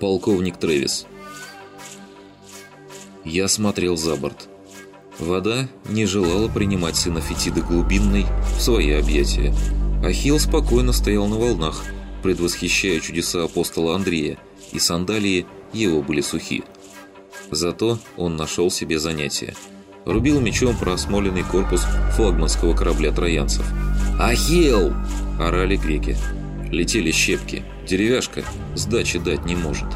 Полковник Трэвис Я смотрел за борт. Вода не желала принимать сына Фетиды Глубинной в свои объятия. Ахилл спокойно стоял на волнах, предвосхищая чудеса апостола Андрея, и сандалии его были сухи. Зато он нашел себе занятие. Рубил мечом просмоленный корпус флагманского корабля троянцев. «Ахилл!» – орали греки. Летели щепки. Деревяшка сдачи дать не может.